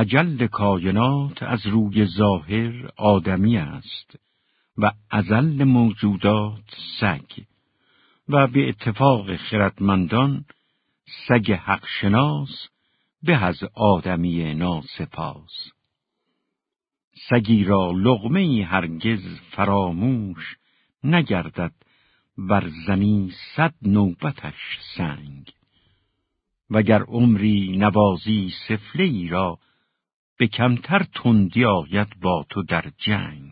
اجل کائنات از روی ظاهر آدمی است و ازل موجودات سگ و به اتفاق خردمندان سگ حقشناس به از آدمی ناسپاس. سگی را لغمه هرگز فراموش نگردد بر زنی صد نوبتش سنگ. وگر عمری نوازی سفله را به کمتر تندی آید با تو در جنگ.